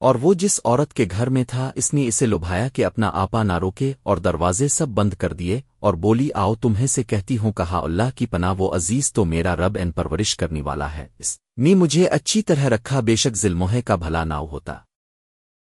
اور وہ جس عورت کے گھر میں تھا، اس نے اسے لبھایا کہ اپنا آپا نہ روکے اور دروازے سب بند کر دیے اور بولی، آؤ تمہیں سے کہتی ہوں، کہا، اللہ کی پناہ، وہ عزیز تو میرا رب ان پرورش کرنے والا ہے۔ اس نے مجھے اچھی طرح رکھا، بے شک ظلموہے کا بھلا نہ ہوتا۔